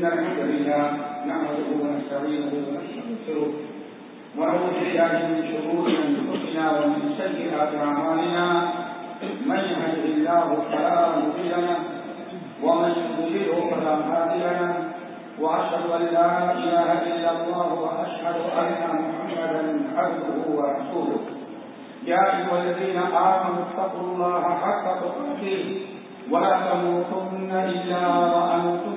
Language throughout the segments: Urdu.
إن الحمد لله نعمده ونستعينه ونستغفره ونعوذ بالله من شرور أنفسنا ومن سيئات أعمالنا. من الله فلا مضل له ومن يضلله فلا هادي له. وأشهد أن لا إله إلا الله وأشهد أن محمدا عبده ورسوله. يا أيها الذين آمنوا اتقوا الله حق تقاته ولا تموتن إلا وأنتم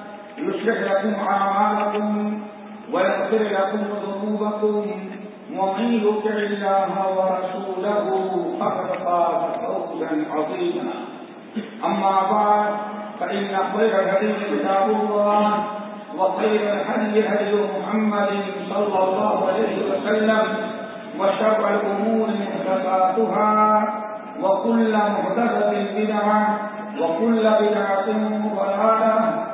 يصلح لكم أعمالكم ويغفر لكم ذنوبكم. ومن يطع الله ورسوله فقد فاز فوزا عظيما. أما بعد، فإن خير الحديث كتاب الله، وخير الهدي هدي محمد صلى الله عليه وسلم، وشر الأمور محدثاتها، وكل محدثة بدعة، وكل بدعة ضلالة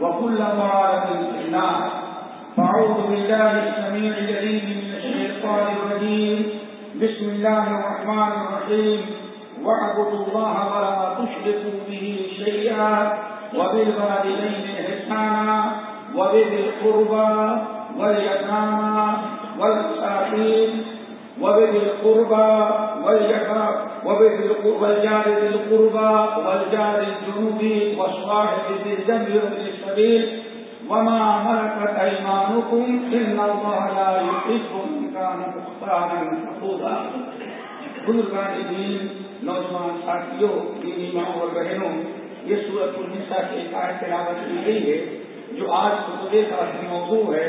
وكل ضلالة في النار. فأعوذ بالله السميع العليم من الشيطان الرجيم. بسم الله الرحمن الرحيم. واعبدوا الله ولا تشركوا به شيئا وبالوالدين إحسانا وبذي القربى واليتامى والمساكين وبذي القربى والجار ذي القربى والجار الجنوب والصاحب ذي الجنب السبيل وما ملكت ايمانكم ان الله لا يحب من كان مختارا فخورا بزرگان دین نوجوان، ساتھیوں، دینی ماں اور بہنوں، یہ سورت النساء کی ایک تلاوت کی گئی ہے، جو آج خطبے کا موضوع ہے۔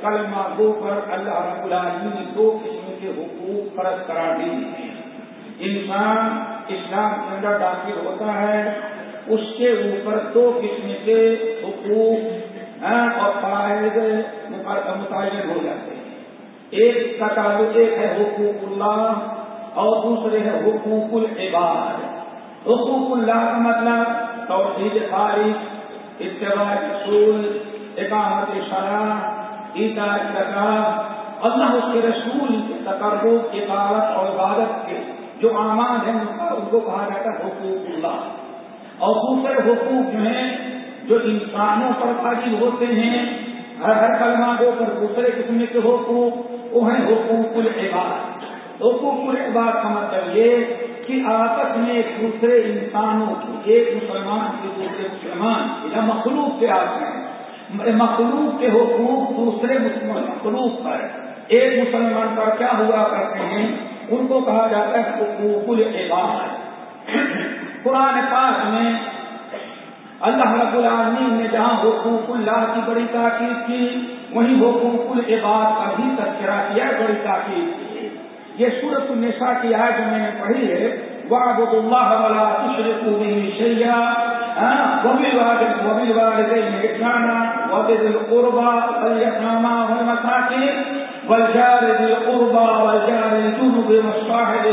کلمہ دو پر اللہ رب العالمین نے دو قسم کے حقوق فرض قرار دی انسان اسلام کے اندر داخل ہوتا ہے اس کے اوپر دو قسم کے حقوق اور فائد متعین ہو جاتے ہیں۔ ایک کا تعلق ایک ہے حقوق اللہ اور دوسرے ہے حقوق العباد۔ حقوق اللہ کا مطلب توحید خارج اتباع رسول، اقامت شرح عیدا زکات اللہ اس کے رسول کے تقرب عبادت اور عبادت کے جو اعمال ہیں ان کو کہا جاتا ہے حقوق اللہ۔ اور دوسرے حقوق جو ہیں، جو انسانوں پر واجب ہوتے ہیں، ہر ہر کلمہ کے اوپر دوسرے قسم کے حقوق، وہ ہیں حقوق العباد. حقوق العباد کا مطلب یہ کہ آپس میں ایک دوسرے انسانوں کی، ایک مسلمان کے دوسرے مسلمان یا مخلوق کے آتے ہیں مخلوق کے حقوق دوسرے مخلوق پر، ایک مسلمان پر کیا ہوا کرتے ہیں؟ ان کو کہا جاتا ہے حقوق العباد. قرآن پاک میں اللہ رب العالمین نے جہاں حقوق اللہ کی بڑی تاکید کی، وہیں حقوق العباد کا بھی تذکرہ کیا بڑی تاکید کی یہ سورت النساء کی آج میں نے پڑھی ہے وعبد اللہ والا تشرکو به شیئا وبذي القربى واليتامى والمساكين، والجار ذي القربى والجار الجنب والصاحب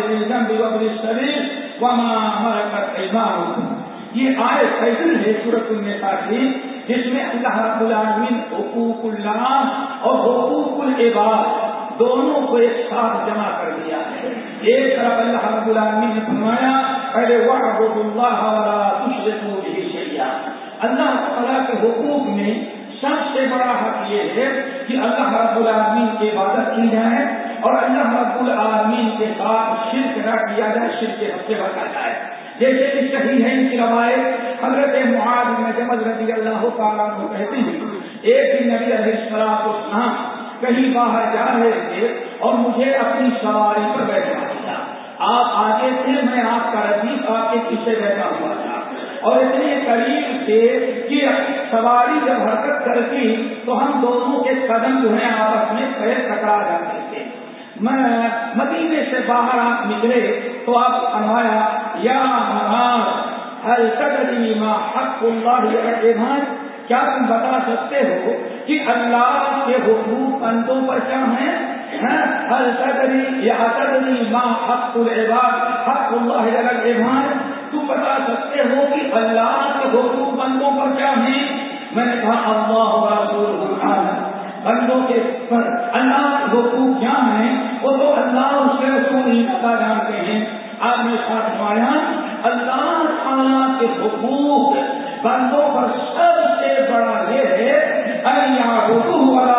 وابن السبيل وما ملكت أيمانكم۔ یہ آئے فیصل ہے سورت النساء کی جس میں اللہ رب العالمین حقوق اللہ اور حقوق العباد دونوں کو ایک ساتھ جمع کر دیا ہے۔ ایک طرف اللہ رب العالمین نے فرمایا، پہلے وعبد اللہ ولا تشرکوا به شیئا اللہ تعالیٰ کے حقوق میں سب سے بڑا حق یہ ہے کہ اللہ رب العالمین کی عبادت کی جائے۔ اور اللہ رب العالمین کے ساتھ شرک نہ کیا جائے، شرک کے حق سے بچا جائے جیسے کہ صحیح ہے ان کی روایت حضرت معاذ میں جمل رضی اللہ تعالیٰ کو کہتے ہیں، ایک دن نبی علیہ السلام اسلام کہیں باہر جا رہے تھے اور مجھے اپنی سواری پر بیٹھا دیا آپ آگے تھے میں آپ کا ردیف آپ کے پیچھے بیٹھا ہوا تھا۔ اور اتنے قریب تھے کہ سواری جب حرکت کرتی تو ہم دونوں کے قدم جو ہیں، آپس میں پیر ٹکرا جاتے تھے۔ مدینے سے باہر آپ نکلے تو آپ فرمایا، یا ما حق اللہ علیہ کیا تم بتا سکتے ہو کہ اللہ کے حقوق بندوں پر کیا ہیں؟ یا تدری ماں حق العباد؟ حق اللہ العباد تم بتا سکتے ہو کہ اللہ کے حقوق بندوں پر کیا ہیں؟ میں نے کہا، اللہ رسول بندوں کے پر اللہ کے حقوق کیا ہیں، وہ تو اللہ اس کے رسول پتا جانتے ہیں۔ آپ نے ساتھ پایا اللہ تعالیٰ کے حقوق بندوں پر سب سے بڑا یہ ہے حقوق والا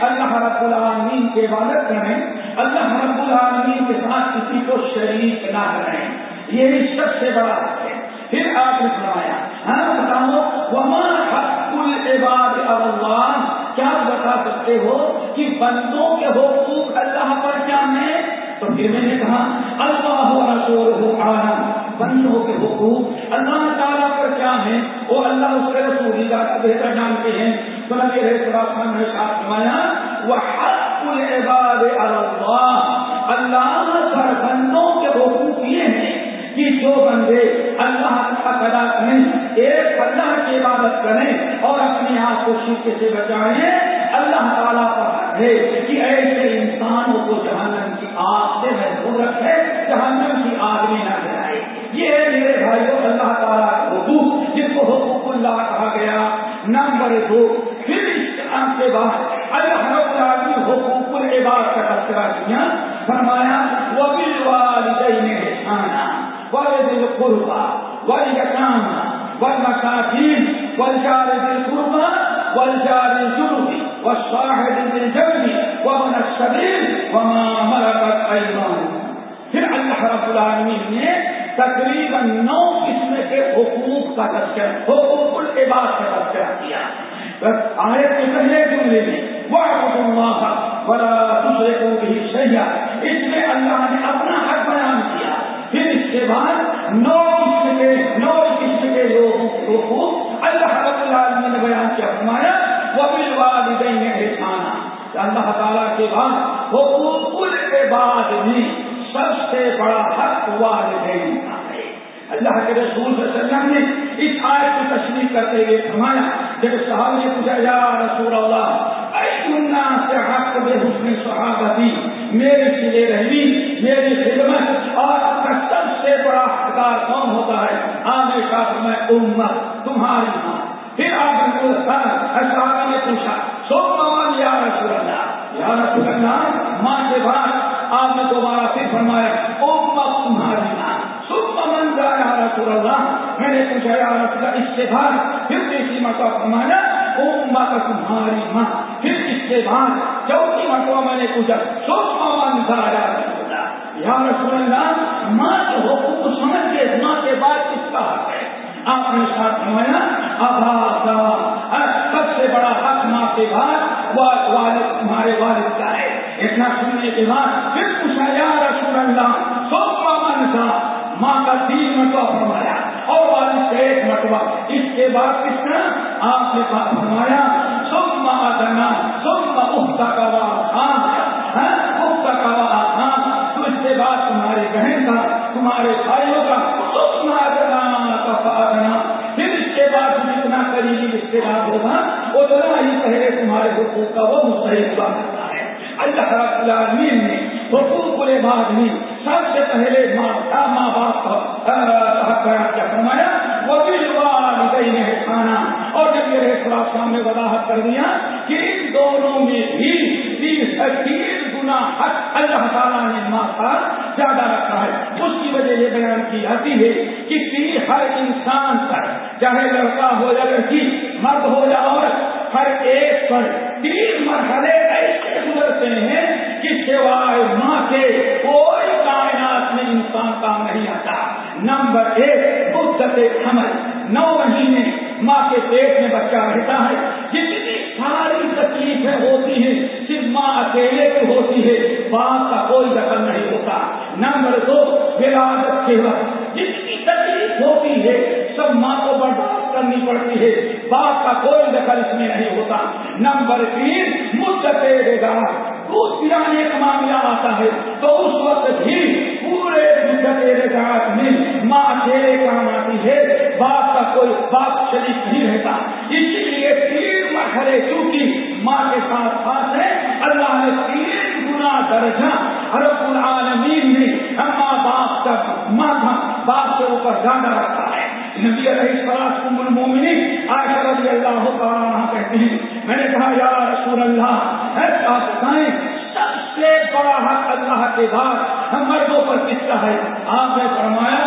اللہ رب العالمین کے عبادت کریں، اللہ رب العالمین کے ساتھ کسی کو شریک نہ کریں۔ یہ سب سے بڑا حق ہے۔ پھر آپ نے سنایا ہاں بتاؤ وہاں حق العباد اللہ، کیا بتا سکتے ہو کہ بندوں کے حقوق اللہ پر کیا ہیں؟ تو پھر میں نے کہا، اللہ رسول ہو عالم بندوں کے حقوق اللہ تعالیٰ پر کیا ہے وہ اللہ اس کے رسول بہتر جانتے ہیں۔ تو نبی خان نے ساتھ سمایا وہ حق العباد اللہ اللہ پر بندوں کے حقوق یہ ہیں کہ جو بندے اللہ کا ادا کریں ایک اللہ کی عبادت کریں اور اپنے آپ کو شیشے سے بچائیں۔ اللہ تعالیٰ پر ہے کہ ایسے انسانوں کو جہنم کی آگ سے محفوظ رکھے، جہنم کی آگ میں نہ جائے۔ یہ ہے میرے بھائیوں اللہ تعالیٰ حقوق جن کو حقوق اللہ کہا گیا۔ نمبر دو، پھر اسلام کے بعد اللہ رب العالمین حقوق العباد کا تذکرہ کیا۔ فرمایا وہ بھی والدین احسانا والد القربا والیتاما والمساکین والجار ذی القربا والجار الجنب والصاحب بالجنب ومن السبيل وما ملكت ايمانكم پھر اللہ رب العالمین نے تقریباً نو قسم کے حقوق کا تذکرہ، حقوق العباد کا تذکرہ کیا۔ آئے کے پہلے جملے میں وہ بڑا دوسرے کو بھی صحیح اس میں اللہ نے اپنا حق بیان کیا۔ پھر اس کے بعد نو قسم کے نو قسم کے لوگوں کے حقوق اللہ رب العالمین نے بیان کیا فرمایا وہ بھی والدین احسانہ اللہ تعالیٰ کے بعد حقوق العباد میں سب سے بڑا حق والدین کا ہے۔ اللہ کے رسول صلی اللہ علیہ وسلم نے اس آیت کی تشریح کرتے ہوئے فرمایا، جب صاحب نے پوچھا، یا رسول اللہ اے سے حق بے حسن صحابتی؟ میری سلے رہی میری خدمت اور کا سب سے بڑا حقدار کون ہوتا ہے؟ آنے کا میں امت، تمہاری ماں۔ پھر آپ نے ہاں، صحابہ نے پوچھا، سو اللہ ماں کے بعد آپ نے دوبارہ پھر فرمایا امت تمہاری سب من جایا رسول اللہ؟ میں نے پوچھا، یا رسول اللہ، اس سے بعد پھر تیسری مرتبہ فرمایا امت تمہاری ماں، پھر اس کے بعد چوتھی مرتبہ میں نے پوچھا، سب من جایا رسول اللہ؟ یا رسول اللہ، ماں کے حقوق کو سمجھ کے ماں کے بعد کس کا حق ہے۔ آپ نے ساتھ فرمایا آباد سب سے بڑا حق ماں کے بعد والد تمہارے والد کا ہے۔ اتنا سننے کے بعد پھر پوچھا، یا رسول اللہ سو من تھا۔ ماں کا تین مرتبہ فرمایا، اور والد کا ایک مرتبہ اس کے بعد کس طرح آپ نے کہا فرمایا سب ماں کرنا سب کا افتا کا خان افتا کا خان تو اس کے بعد تمہاری بہن کا، تمہارے بھائیوں کا کرنا پھر اس کے بعد جتنا قریبی رشتے دار ہوگا اتنا ہی پہلے تمہارے حقوق کا وہ مستحق ہوا کرتا ہے۔ اللہ رب العالمین نے حقوق العباد میں سب سے پہلے ماں ماں باپ کا کیا فرمایا وہ بھی والدین نے کھانا اور جب یہ خلاف سامنے وضاحت کر دیا کہ ان دونوں میں بھی تیس گنا حق اللہ تعالیٰ نے ماں کا زیادہ رکھا ہے۔ اس کی وجہ یہ بیان کی جاتی ہے کہ ہر انسان پر چاہے لڑکا ہو یا لڑکی، مرد ہو یا عورت، ہر ایک پر تین مرحلے ایسے گزرتے ہیں کہ سوائے ماں کے کوئی کائنات میں انسان کام نہیں آتا۔ نمبر ایک، مدت حمل نو مہینے ماں کے پیٹ میں بچہ رہتا ہے۔ جتنی ساری تکلیفیں ہوتی ہیں صرف ماں اکیلے کی ہوتی ہے، باپ کا کوئی دخل نہیں ہوتا۔ نمبر دو ولادت کے وقت جتنی تکلیف ہوتی ہے، سب ماں کو برداشت کرنی پڑتی ہے۔ باپ کا کوئی دخل اس میں نہیں ہوتا۔ نمبر تین، مدت دودھ پلانے کا معاملہ آتا ہے، تو اس وقت بھی پورے رات میں ماں تیرے کام آتی ہے۔ باپ کا کوئی باپ شریف نہیں رہتا۔ اسی لیے تین مرحلے چونکہ ماں کے ساتھ ساتھ ہے، اللہ نے تین گنا درجہ رب العالمین نے ماں باپ کا ماں باپ کے اوپر زیادہ رکھا ہے۔ نبی علیہ سراج ام المومنین آج رضی اللہ تعالیٰ کہتے ہیں، میں نے کہا، یا رسول اللہ ہے آپ بتائیں سب سے بڑا حق اللہ کے بعد ہم مردوں پر کس کا ہے؟ آپ نے فرمایا،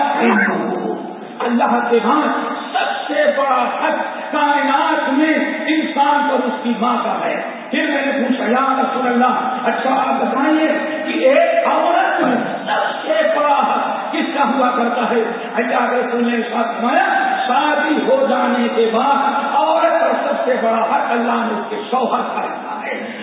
اللہ کے بعد۔ سب سے بڑا حق کائنات میں انسان پر اس کی ماں کا ہے پھر میں نے پوچھا، یا رسول اللہ اچھا آپ بتائیے کہ ایک عورت سب سے بڑا کس کا ہوا کرتا ہے؟ اللہ رسول نے ساتھ فرمایا، شادی ہو جانے کے بعد عورت کا سب سے بڑا حق اللہ نے اس کے شوہر کا ہے۔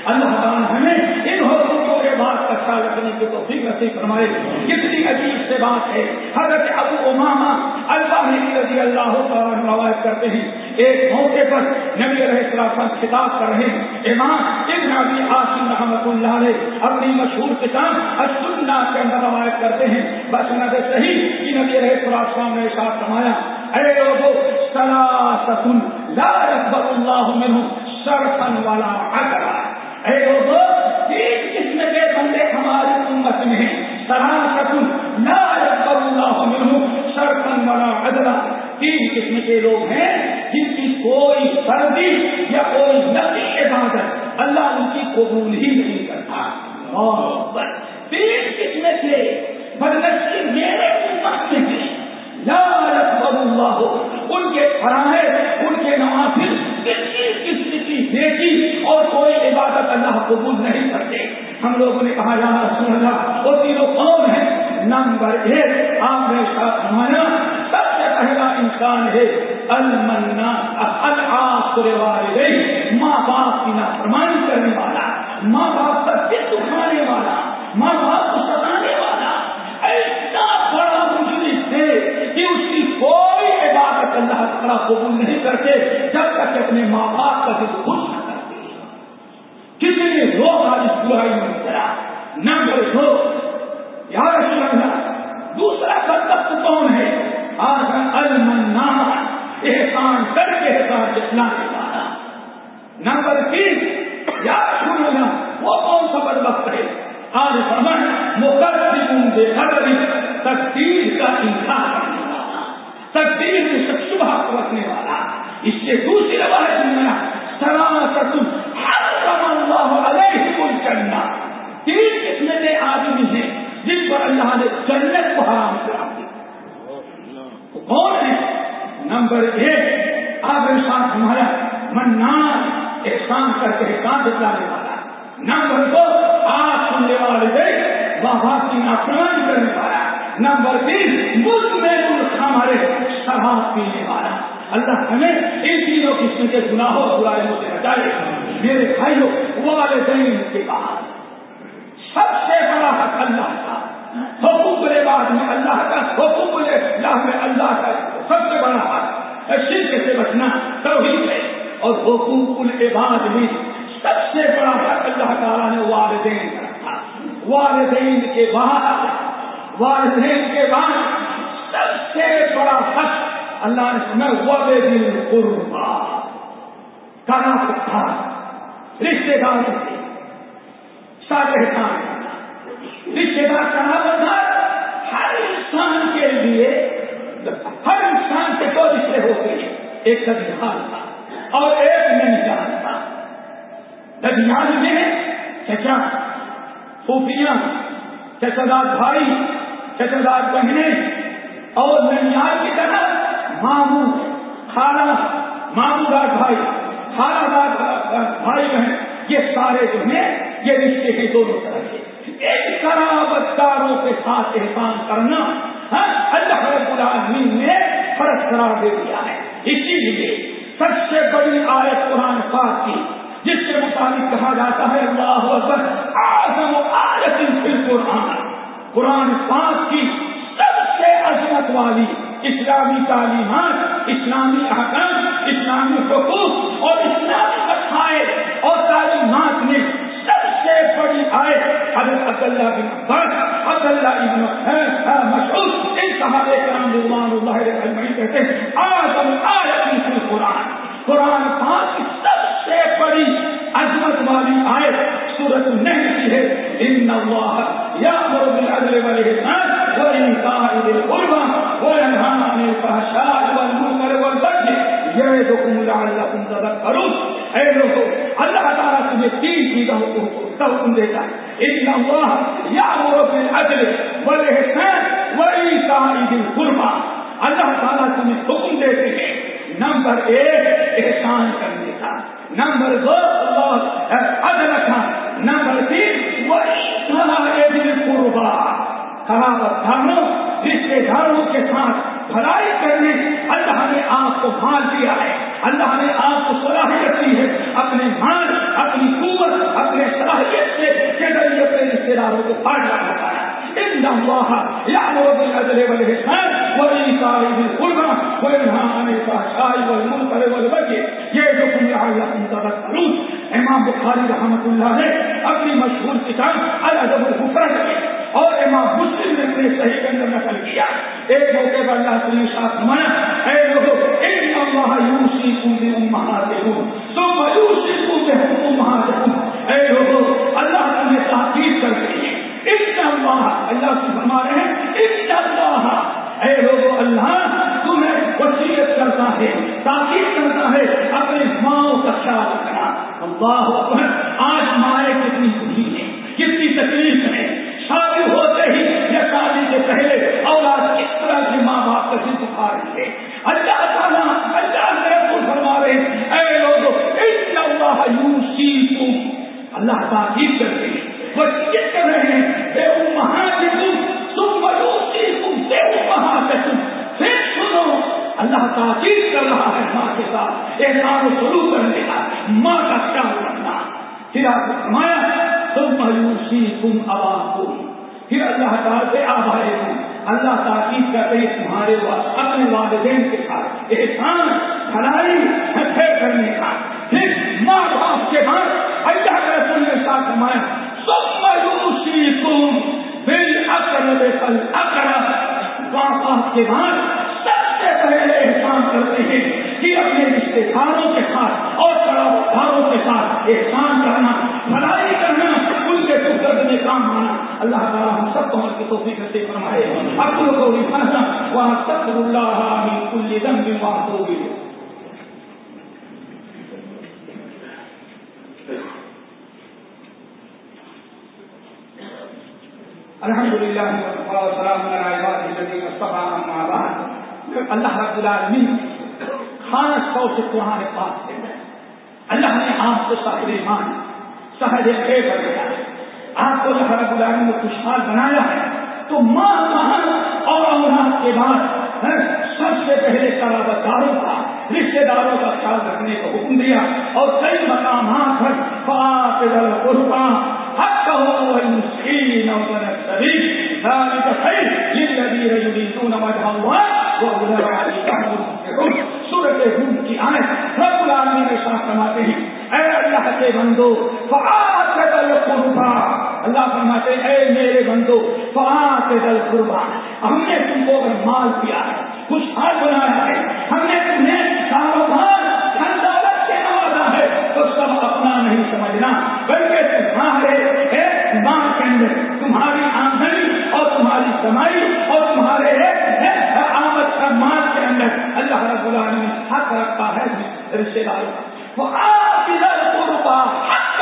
اللہ تعالیٰ ہمیں ان حقوقوں کے بعد کا رکھنے کی تو فکر سے فرمائے۔ کتنی عجیب سے بات ہے۔ حضرت ابو اماما اللہ رضی اللہ تعالیٰ روایت کرتے ہیں۔ ایک موقع پر نبی علیہ السلام خطاب کر رہے ہیں۔ امام ابن ابی عاصم رحمت اللہ علیہ اپنی مشہور کتاب السنہ کے اندر روایت کرتے ہیں۔ بس نظر صحیح کہ نبی علیہ السلام نے ساتھ فرمایا، اے لوگوں سلاستن لا يقبل اللہ منہم شرفن والا عقرا اے لوگوں تین قسم کے بندے ہماری امت میں ہیں۔ سراستن لا يقبل اللہ منہم تین قسم کے لوگ ہیں جن کی کوئی سردی یا کوئی نقی عبادت اللہ ان کی قبول ہی نہیں کرتا۔ اور تین قسم کے بدنسی میرے لا اللہ ان کے فرائض، ان کے نوافل کسی قسم کی بیٹی اور کوئی عبادت اللہ قبول نہیں کرتے۔ ہم لوگوں نے کہا، یا رسول اللہ، وہ تینوں کون ہیں۔ نمبر ایک، آپ نے ساتھ ہمارا سب سے پہلا انسان ہے المنا الآخر والدین، ماں باپ کی نافرمانی کرنے والا، ماں باپ کا دل دکھانے والا، ماں باپ کرتے جب تک کہ اپنے ماں باپ کا دل خوش نہ کرتے۔ کتنے لوگ آج اس برائی میں مبتلا۔ نمبر دو یاد رکھنا دوسرا بدبخت کون ہے؟ آج المنا احسان کر کے احسان جتلانے والا نمبر تین یاد سننا وہ کون سا بدبخت ہے؟ آج سمجھ مقدم بے قدر تقدیر کا انکار کرنے والا تقدیر میں سب شبہ رکھنے والا اس سے دوسری روایت میں سراست حرم اللہ علیہ الجنہ تین قسم کے آدمی ہیں جن پر اللہ نے جنت کو حرام کرا دیا کون ہے نمبر ایک آپ نے ساتھ ہمارا منان احسان کر کے احسان دکھلانے والا نمبر دو آج سننے والے گئے وہاں کی نافرمانی کرنے والا نمبر تین ملک میں ملک ہمارے شراب پینے والا اللہ ہمیں ان تینوں قسم کے گناہوں برائیوں سے بچائے میرے بھائیوں والدین کے بعد سب سے بڑا حق اللہ کا، حقوق بعد میں اللہ کا، حقوق اللہ میں اللہ کا سب سے بڑا حق شرک سے بچنا، توحید ہے۔ اور حقوق العباد میں سب سے بڑا حق اللہ تعالیٰ نے والدین کا رکھا والدین کے بعد، والدین کے بعد سب سے بڑا حق اللہ نے سمجھ والدین قربا کرا سکتا رشتے دار سے ساتھ احسان رشتے دار کرنا بتا ہر انسان کے لیے، ہر انسان کے دو رشتے ہوتے ہیں۔ ایک ددیال تھا اور ایک ننجان تھا ددیال میں چچا پھوپیاں چچادار بھائی چچادار بہنیں اور ننیال کی طرح ماموں، خالہ ماموں دار بھائی، خالہ دار بھائی بہن، یہ سارے جو ہیں، یہ رشتے ہیں دونوں طرح کے۔ ایک قرابت داروں کے ساتھ احسان کرنا ہاں، اللہ رب العالمین نے فرض قرار دے دیا ہے۔ اسی لیے سب سے بڑی آیت قرآن پاک کی، جس کے مطابق کہا جاتا ہے، اللہ اکبر، اعظم آیت فی القرآن۔ قرآن پاک کی سب سے عظمت والی اسلامی تعلیمات، اسلامی احکام، اسلامی حقوق اور اسلامی عقائد اور تعلیمات میں سب سے بڑی آئے حضرت عبداللہ بن عباس، عبداللہ ابن مشہور، ان صحابہ کرام رضوان اللہ علیہ کہتے ہیں آدم آیتی فی القرآن قرآن۔ پاک کی سب سے بڑی عظمت والی آئے سورت نہیں کی ہے۔ ان اللہ یا بالعدل والحسان والانصار ذی القربى اے لوگوں اللہ تعالیٰ تمہیں تین چیزوں حکم دیتا ہے۔ ان اللہ اللہ تعالیٰ تمہیں حکم دیتے ہیں۔ نمبر ایک، احسان کرنے کا۔ نمبر دو عدل کا نمبر تین وإنكار ذي القربى خرابت دھاروں رشتے داروں کے ساتھ بھلائی کرنے، اللہ نے آپ کو بھال دیا ہے۔ اللہ نے آپ کو صلاحیت دی ہے۔ اپنے مال، اپنی قوت، اپنے صلاحیت سے کے ذریعے اپنے رشتے داروں کو پاڑنا ہوتا ہے۔ امام بخاری رحمت اللہ نے اپنی مشہور کتاب الادب الفرد اور امام مسلم نے اپنے صحیح کے اندر نقل کیا۔ ایک موقع پر اللہ سے ساتھ نمایا اے لوگوں ایک اللہ یوسی کو بھی امہات ہوں تو یوسی کو بھی امہات ہوں اے لوگوں اللہ تمہیں تاکید کرتے ہیں اس اللہ اللہ سے فرما رہے ہیں اس اللہ۔ اے لوگوں اللہ تمہیں وسیعت کرتا ہے تاکید کرتا ہے، اپنے ماؤں کا خیال رکھنا۔ اللہ کے بعد سب سے پہلے احسان کرتے ہیں کہ اپنے رشتے داروں کے ساتھ اور داروں کے ساتھ احسان کرنا، بھلائی کرنا، ان کے سکھ درد میں کام آنا۔ اللہ تعالیٰ ہم سب کو کی توفیق کرتے فرمائے۔ اب لوگوں کو لکھنا وہاں سب اللہ کل دم بھی وہاں ہو گئی الحمد للہ اللہ رب العالمین خاص طور سے تمہارے پاس ہے اللہ نے آپ کو سہر ایمان سہر خیر بنایا. ہے آپ کو اللہ رب العالمین نے خوشحال بنایا ہے. تو ماں مہان اور اولاد کے بعد ہاں، سب سے پہلے قرابت داروں کا رشتے داروں کا خیال رکھنے کا حکم دیا اور کئی مقامات پر بات قربان حق ہو مسکین اور سبھی ذلك خير للذين يريدون وجه الله واولئك هم المفلحون سورت روم کی آیت رب العالمین نے ساتھ فرماتے ہیں، اے اللہ کے بندو دل قربا اللہ فرماتے ہیں، اے میرے بندو فعات دل قربا ہم نے تم کو اگر مال دیا ہے رشتے وہ آپ ادھر حق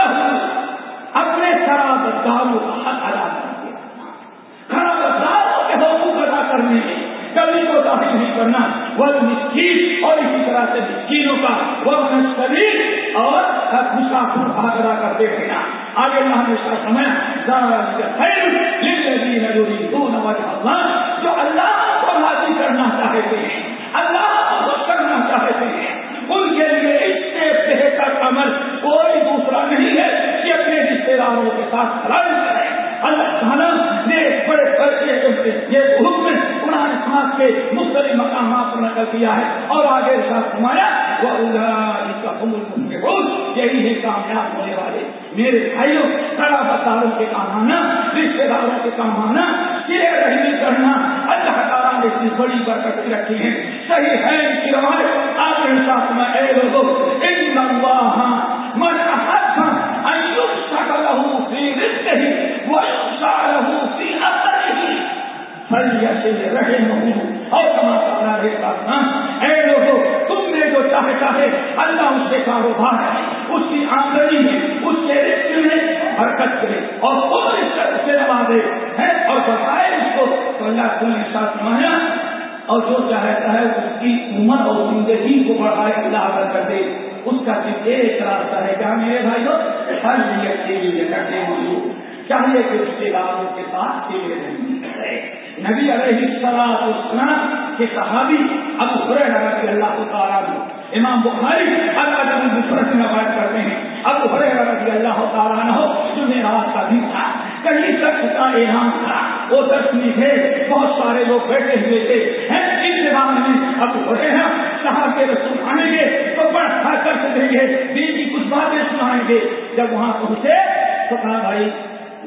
اپنے شرابت داروں کا حق ادا کرتے شرابت داروں کے حقوق ادا کرنے میں کبھی کو داخل نہیں کرنا۔ وہ مسکین اور اسی طرح سے مسکینوں کا وہ شریر اور مسافر حق ادا کرتے رہنا آگے اللہ نے اس کا سمے جو اللہ کو راضی کرنا چاہتے ہیں، اللہ کو کرنا چاہتے ہیں۔ کوئی نہیں ہے کہ اپنے رشتے داروں کے ساتھ لڑائی کریں۔ اللہ تعالیٰ نے بڑے بڑے یہ حکم قرآن خاص کے مختلف مقامات پر نقل کیا ہے اور آگے ساتھ ہمارا وہ یہی ہے کامیاب ہونے والے۔ میرے بھائیوں سڑا بساروں کے کام آنا رشتے داروں کے کام آنا، یہ رحمی کرنا۔ اللہ تعالیٰ نے اتنی بڑی برکت رکھی ہے۔ صحیح ہے ان کی روایت، آپ کے ساتھ میں اے لوگوں، ان اللہ من احب في رزقه ويفسح اور کما رہے اے لوگوں تم نے جو چاہتا ہے اللہ اس سے کاروبار ہے، اس کی آمدنی میں اس کے میں برکت کرے اور خود اس سے نوازے اور بتائے اس کو۔ تو اللہ کو ساتھ مانا اور جو چاہتا ہے اس کی عمر اور زندگی کو بڑھائے اللہ کر دے۔ اس کا صرف ایک راستہ ہے۔ کیا میرے بھائی ہو ہر لیے کرتے ہیں چاہیے کہ رشتے داروں کے ساتھ کھیلے نہیں کرے نبی علیہ السلام اسلام کے صحابی اب برے لگا کہ اللہ تعالیٰ امام بخاری اللہ جب مفرت میں روایت کرتے ہیں۔ اب برے لگا کہ اللہ تعالیٰ نہ ہو جو میرا کا دن تھا، کہیں شخص کا اعلان تھا۔ وہ دس میں تھے، بہت سارے لوگ بیٹھے ہوئے تھے۔ اس زبان میں اب بڑے ہیں صاحب کے رسول آئیں گے تو بڑا کر دیں گے۔ دین کی کچھ باتیں سنائیں گے۔ جب وہاں پہنچے تو کہا، بھائی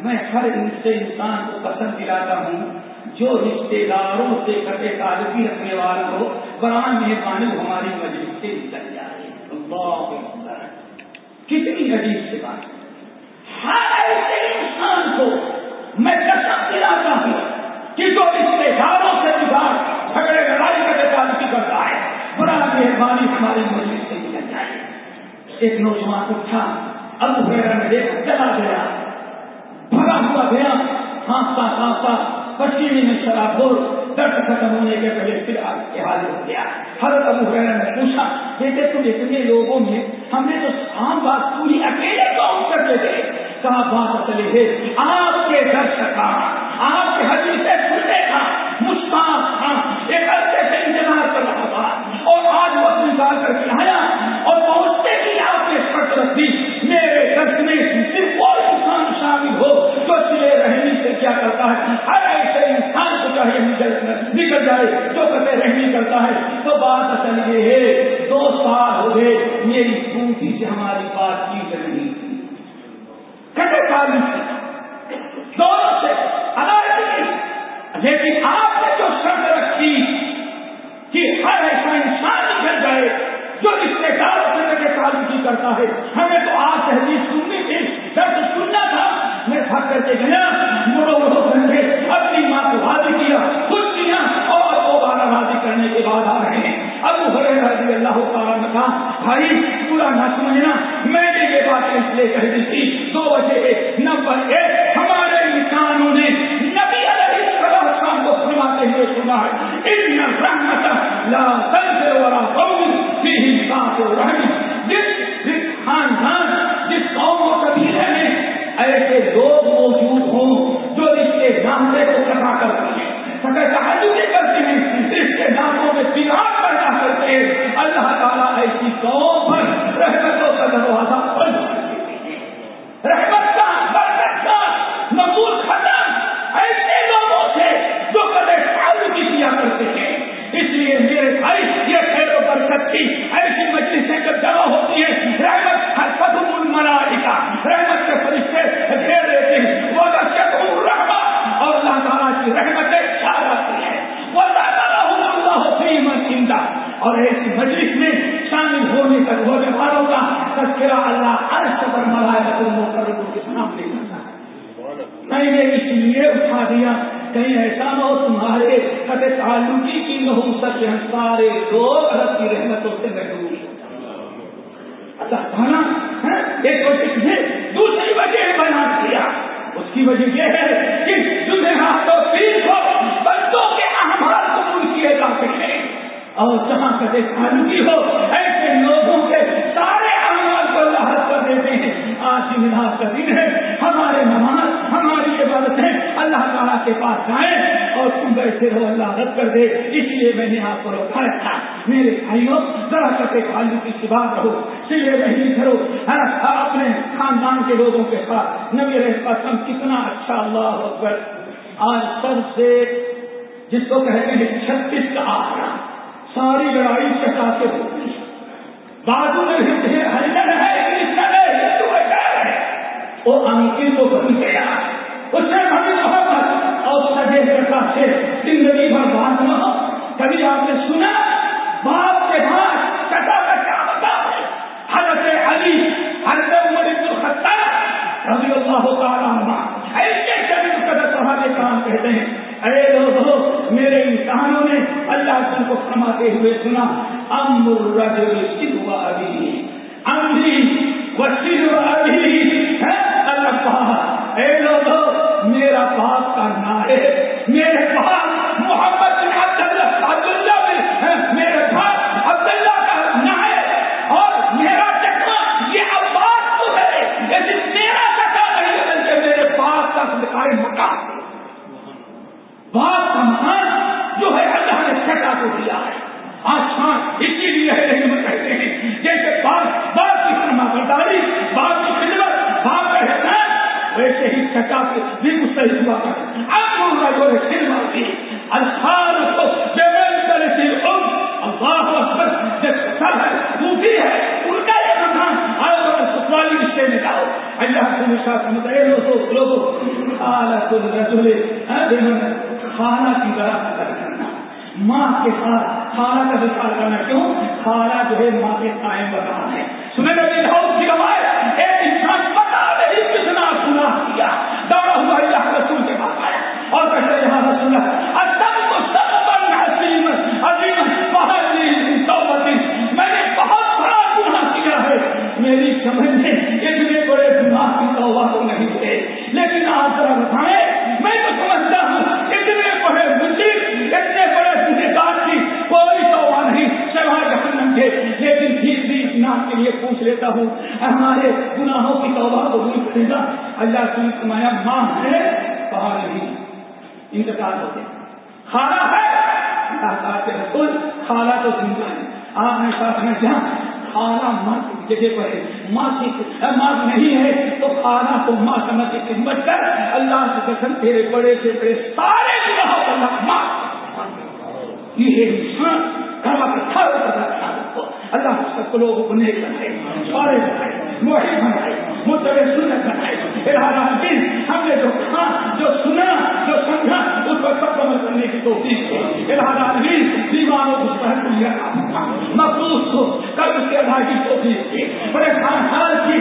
میں ہر ان سے انسان کو پسند دلاتا ہوں۔ جو رشتے داروں سے کٹے تعلقی رکھنے والا ہو بران مہربانی ہماری مجلس سے نکل جائے۔ کتنی عجیب سے بات۔ ہر ایسے انسان کو میں قسم دلاتا ہوں کہ جو رشتے داروں سے بگاڑ، جھگڑے، لڑائی کٹے تعلقی کرتا ہے بران مہربانی ہماری مجلس سے نکل جائے۔ ایک نوجوان اٹھا اب میرا میں چلا گیا۔ بھرا ہوا گیا، ہانستا ہانستا پسینے میں شراب ہو درد ختم ہونے کے پہلے پھر آپ کے حال ہو گیا۔ حضرت ابو حیرا نے پوچھا، بیٹے تم اتنے لوگوں میں ہم نے تو عام بات پوری اکیلے کام کرتے تھے کہاں بات چلے ہے، آپ کے درد کا آپ کے حدیث سے کھلنے کا مسکان تھا، ایک عرصے سے انتظار کر رہا تھا۔ اور آج وقت نکال کر کے اللہ کی ہے ہر ایسے انسان کو چاہیے نکل جائے جو کتے رہنی کرتا ہے تو بات اصل یہ ہے دو سال ہو گئے میری پوٹی سے ہماری بات چیت نہیں کٹے تعلیم دونوں سے الگ لیکن آپ نے جو شرط رکھی کہ ہر ایسا انسان نکل جائے جو رشتے دار سے لگے تعلقی کرتا ہے ہمیں تو آج تحریر سننی تھی درد سننا تھا میں بھاگ کر کے گیا مڑو مڑو کر کے اپنی ماں کو راضی کیا خود کیا اور دوبارہ راضی کرنے کے بعد آ رہے ہیں اب بڑے رضی اللہ تعالیٰ نے کہا بھائی پورا نہ سمجھنا میں نے یہ بات اس لیے کہہ دی تھی دو وجہ نمبر ایک ہمارے انسانوں نے نبی علیہ السلام کو فرماتے ہے ان رحمت لا تنزل ولا قوم فيه ساتھ رحم جس خاندان، جس قوم و قبیلے میں ایسے لوگ موجود ہوں جو اس کے نامے کو میں نے اس لیے اٹھا دیا، کہیں ایسا نہ ہو تمہارے کبھی تعلقی کی نہ ہو سکے ہم سارے لوگ رب کی رحمتوں سے محروم اللہ تعالیٰ ہاں، ایک وجہ دوسری وجہ بیان کیا اس کی وجہ یہ ہے کہ دنیا تو تین سو بندوں کے احمد قبول کیے جاتے ہیں۔ اور جہاں کبھی تعلقی ہو، ایسے لوگوں کے سارے احمد کو اللہ کر دیتے ہیں۔ آج ملاس کا دن ہے، ہمارے نماز، ہماری عبادت ہے، اللہ تعالیٰ کے پاس جائیں اور تم بیٹھے ہو، اللہ رد کر دے۔ اس لیے میں نے آپ کو اٹھایا تھا۔ میرے بھائیوں، ذرا کر خالی کی بات رہو۔ سلے نہیں کرو اپنے خاندان کے لوگوں کے ساتھ۔ نبی قسم کتنا اچھا اللہ اکبر۔ آج سب سے، جس کو کہتے ہیں، چھتیس کا آخرا ساری لڑائی چٹاتے ہوتی بازو میں ہریجن ہے کرشن ہے ہندو ہے وہ انکل کو بن گیا اس سے ہمیں محبت اور سجے کرتا سے زندگی بھر بات نہ ہو کبھی آپ نے سنا باپ کے بعد چٹا کا کیا ہوتا ہے۔ حضرت علی، حضرت عمر الخطاب رضی اللہ تعالیٰ عنہ ایسے قدر صحابہ کام کہتے ہیں۔ اے لوگوں میرے انسانوں نے اللہ تم کو فرماتے ہوئے سنا، امر رجل سدھ ابھی امری وسیل ابھی ہے اللہ کہا اے لوگوں میرا باپ کا نام ہے میرے باپ محمد بن عبداللہ عبداللہ میں میرے باپ عبداللہ کا نام ہے۔ اور میرا چکا یہ عباس تو ہے لیکن میرا چکا نہیں بلکہ میرے باپ کا سرکاری مکان ہے۔ باپ کا مکان جو ہے اللہ نے چٹا کو دیا ہے۔ آسمان اسی لیے ہے کہتے ہیں۔ جیسے باپ باپ کی فرما برداری باپ کی خدمت، باپ کا احسان، ویسے ہی چٹا کے بھی مستحق ہوا کر اب جو ہے خدمت دی الفاظ کو اللہ اکبر جو سب ہے صوفی ہے، ان کا یہ مکان آؤ سسرالی رشتے میں جاؤ اللہ سے نشا سمجھے لوگوں لوگوں حالت الرجل خانہ کی طرح کرنا ماں کے ساتھ خالہ کا وکار کرنا کیوں؟ خالہ جو ہے ماں کے قائم بتا ہے۔ سنے نبی داؤد کی روایت ایک انسان پتا نہیں کتنا گناہ کیا دوڑا ہوا اللہ رسول کے پاس آیا اور کہتے یہاں رسول سب کو سب پر عظیم عظیم توبتی، میں نے بہت بڑا گناہ کیا ہے، میری سمجھ میں اتنے بڑے گناہ کی توبہ تو نہیں تھے لیکن آپ ذرا بتائیں، میں تو سمجھتا ہوں، اتنے بڑے مجرم اتنے بڑے گنہگار کی کوئی توبہ نہیں سوائے جہنم کے، لیکن پھر بھی اطمینان کے لیے پوچھ لیتا ہوں، ہمارے گناہوں کی توبہ کو کرے گا، اللہ کی سمایا ماں ہے کہا نہیں انتقال ہوتے کھانا ہے۔ اللہ تعالیٰ کے رسول کھانا تو زندہ ہے آپ نے ساتھ میں جہاں کھانا ماں کی جگہ پر ہے، ماں کی ماں نہیں ہے، تو کھانا تو ماں سمجھ کے خدمت کر اللہ سے قسم تیرے بڑے سے بڑے سارے گناہوں اللہ ماں یہ انسان۔ گھر کا تھا اللہ سب لوگوں کو نیک بنائے، سارے بنائے موہی بنائے مجھے سنت بنائے۔ ہم نے جو کہا، جو سنا، جو سمجھا اس پر سب عمل کرنے کی کوشش کی دن دیوانوں کو سہن لیا۔ محسوس کو کل اس کے ادا کی کوشش کی۔ پریشان حال کی